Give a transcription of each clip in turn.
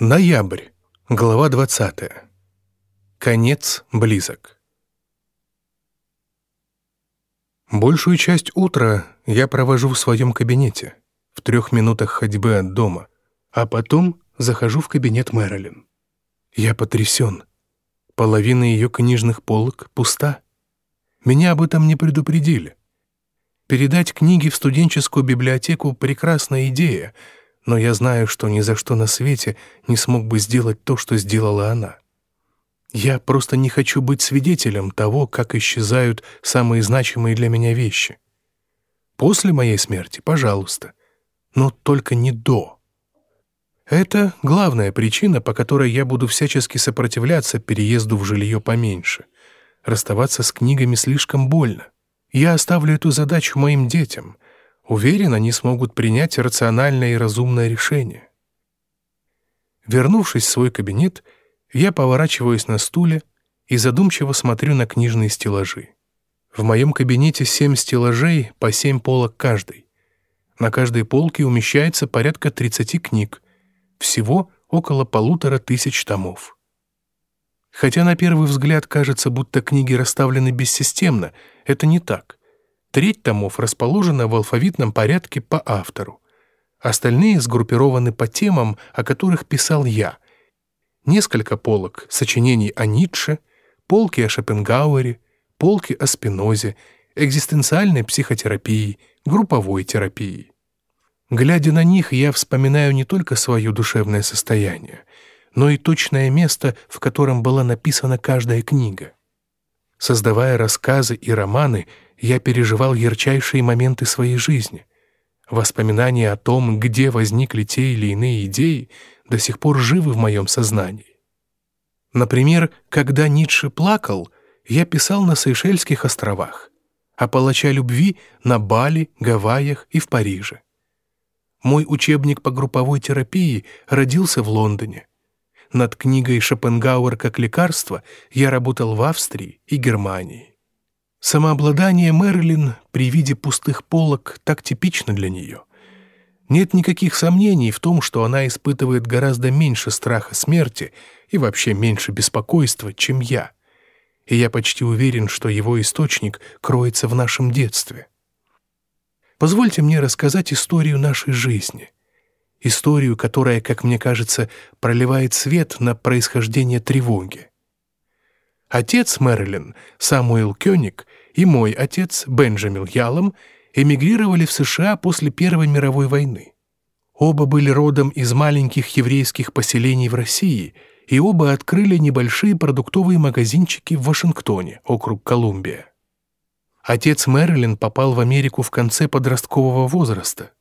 Ноябрь. Глава 20. Конец близок. Большую часть утра я провожу в своем кабинете, в трех минутах ходьбы от дома, а потом захожу в кабинет Мэрилин. Я потрясен. Половина ее книжных полок пуста. Меня об этом не предупредили. Передать книги в студенческую библиотеку — прекрасная идея, но я знаю, что ни за что на свете не смог бы сделать то, что сделала она. Я просто не хочу быть свидетелем того, как исчезают самые значимые для меня вещи. После моей смерти, пожалуйста, но только не до. Это главная причина, по которой я буду всячески сопротивляться переезду в жилье поменьше. Расставаться с книгами слишком больно. Я оставлю эту задачу моим детям. Уверен, они смогут принять рациональное и разумное решение. Вернувшись в свой кабинет, я поворачиваюсь на стуле и задумчиво смотрю на книжные стеллажи. В моем кабинете семь стеллажей по семь полок каждый. На каждой полке умещается порядка 30 книг, всего около полутора тысяч томов. Хотя на первый взгляд кажется, будто книги расставлены бессистемно, это не так. Треть томов расположена в алфавитном порядке по автору. Остальные сгруппированы по темам, о которых писал я. Несколько полок сочинений о Ницше, полки о Шопенгауэре, полки о Спинозе, экзистенциальной психотерапии, групповой терапии. Глядя на них, я вспоминаю не только свое душевное состояние, но и точное место, в котором была написана каждая книга. Создавая рассказы и романы, я переживал ярчайшие моменты своей жизни. Воспоминания о том, где возникли те или иные идеи, до сих пор живы в моем сознании. Например, когда Ницше плакал, я писал на Сейшельских островах, а палача любви на Бали, Гавайях и в Париже. Мой учебник по групповой терапии родился в Лондоне. Над книгой «Шопенгауэр как лекарство» я работал в Австрии и Германии. Самообладание Мерлин при виде пустых полок так типично для нее. Нет никаких сомнений в том, что она испытывает гораздо меньше страха смерти и вообще меньше беспокойства, чем я. И я почти уверен, что его источник кроется в нашем детстве. Позвольте мне рассказать историю нашей жизни. Историю, которая, как мне кажется, проливает свет на происхождение тревоги. Отец Мэрилин, Самуэл Кёник, и мой отец, Бенджамин Ялом, эмигрировали в США после Первой мировой войны. Оба были родом из маленьких еврейских поселений в России, и оба открыли небольшие продуктовые магазинчики в Вашингтоне, округ Колумбия. Отец Мэрилин попал в Америку в конце подросткового возраста.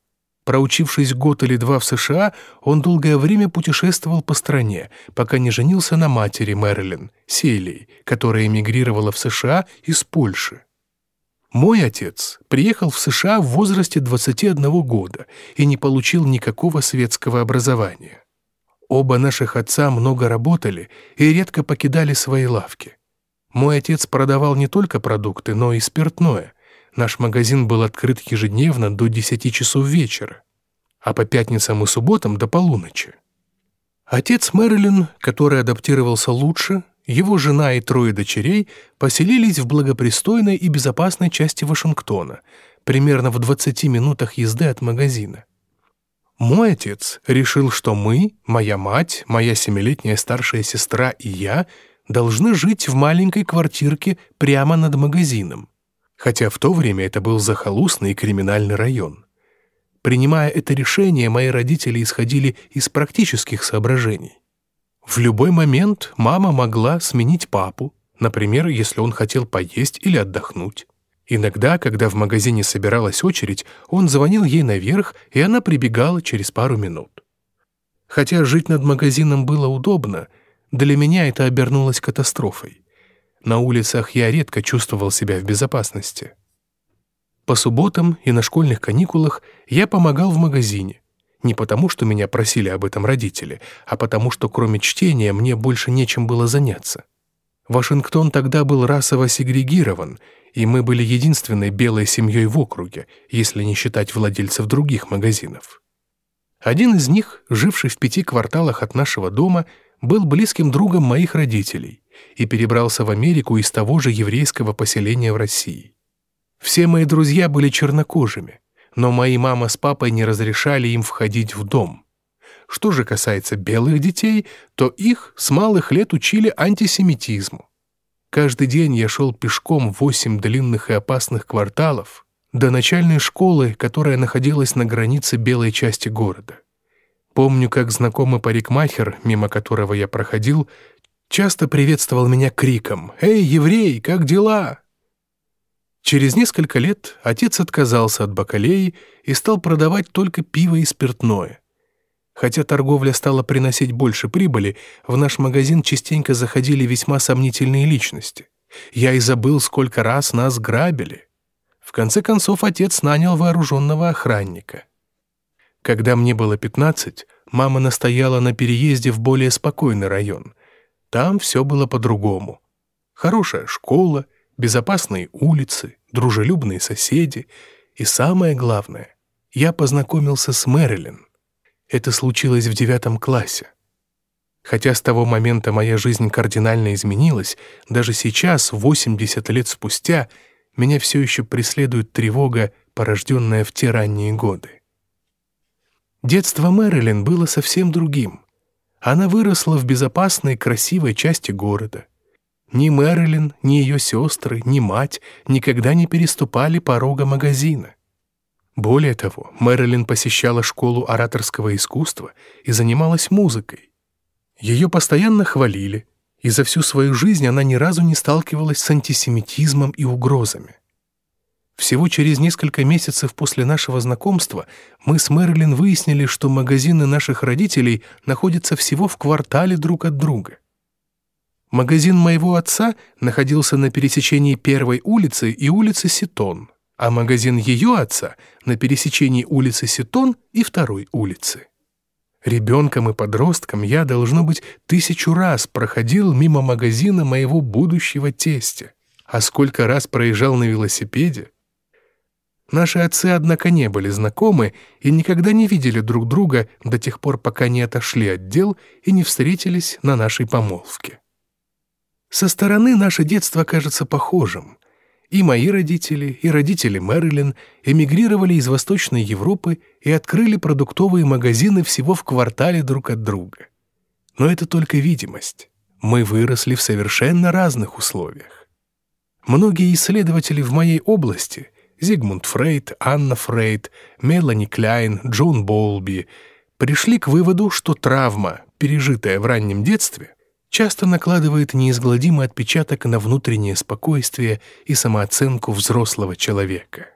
Проучившись год или два в США, он долгое время путешествовал по стране, пока не женился на матери Мэрилин, Селии, которая эмигрировала в США из Польши. Мой отец приехал в США в возрасте 21 года и не получил никакого светского образования. Оба наших отца много работали и редко покидали свои лавки. Мой отец продавал не только продукты, но и спиртное. Наш магазин был открыт ежедневно до 10 часов вечера, а по пятницам и субботам до полуночи. Отец Мэрилин, который адаптировался лучше, его жена и трое дочерей поселились в благопристойной и безопасной части Вашингтона, примерно в 20 минутах езды от магазина. Мой отец решил, что мы, моя мать, моя семилетняя старшая сестра и я — должны жить в маленькой квартирке прямо над магазином, хотя в то время это был захолустный криминальный район. Принимая это решение, мои родители исходили из практических соображений. В любой момент мама могла сменить папу, например, если он хотел поесть или отдохнуть. Иногда, когда в магазине собиралась очередь, он звонил ей наверх, и она прибегала через пару минут. Хотя жить над магазином было удобно — для меня это обернулось катастрофой. На улицах я редко чувствовал себя в безопасности. По субботам и на школьных каникулах я помогал в магазине. Не потому, что меня просили об этом родители, а потому, что кроме чтения мне больше нечем было заняться. Вашингтон тогда был расово сегрегирован, и мы были единственной белой семьей в округе, если не считать владельцев других магазинов. Один из них, живший в пяти кварталах от нашего дома, был близким другом моих родителей и перебрался в Америку из того же еврейского поселения в России. Все мои друзья были чернокожими, но мои мама с папой не разрешали им входить в дом. Что же касается белых детей, то их с малых лет учили антисемитизму. Каждый день я шел пешком восемь длинных и опасных кварталов до начальной школы, которая находилась на границе белой части города. Помню, как знакомый парикмахер, мимо которого я проходил, часто приветствовал меня криком «Эй, еврей, как дела?» Через несколько лет отец отказался от бакалеи и стал продавать только пиво и спиртное. Хотя торговля стала приносить больше прибыли, в наш магазин частенько заходили весьма сомнительные личности. Я и забыл, сколько раз нас грабили. В конце концов, отец нанял вооруженного охранника. Когда мне было 15, мама настояла на переезде в более спокойный район. Там все было по-другому. Хорошая школа, безопасные улицы, дружелюбные соседи. И самое главное, я познакомился с Мэрилин. Это случилось в девятом классе. Хотя с того момента моя жизнь кардинально изменилась, даже сейчас, 80 лет спустя, меня все еще преследует тревога, порожденная в те ранние годы. Детство Мэрилин было совсем другим. Она выросла в безопасной, красивой части города. Ни Мэрилин, ни ее сестры, ни мать никогда не переступали порога магазина. Более того, Мэрилин посещала школу ораторского искусства и занималась музыкой. Ее постоянно хвалили, и за всю свою жизнь она ни разу не сталкивалась с антисемитизмом и угрозами. Всего через несколько месяцев после нашего знакомства мы с Мэрилин выяснили, что магазины наших родителей находятся всего в квартале друг от друга. Магазин моего отца находился на пересечении первой улицы и улицы Ситон — а магазин ее отца на пересечении улицы Ситон и второй улицы. Ребенком и подростком я, должно быть, тысячу раз проходил мимо магазина моего будущего тестя. А сколько раз проезжал на велосипеде? Наши отцы, однако, не были знакомы и никогда не видели друг друга до тех пор, пока не отошли от дел и не встретились на нашей помолвке. Со стороны наше детство кажется похожим. И мои родители, и родители Мэрилин эмигрировали из Восточной Европы и открыли продуктовые магазины всего в квартале друг от друга. Но это только видимость. Мы выросли в совершенно разных условиях. Многие исследователи в моей области — Зигмунд Фрейд, Анна Фрейд, Мелани Кляйн, Джон Болби — пришли к выводу, что травма, пережитая в раннем детстве — часто накладывает неизгладимый отпечаток на внутреннее спокойствие и самооценку взрослого человека.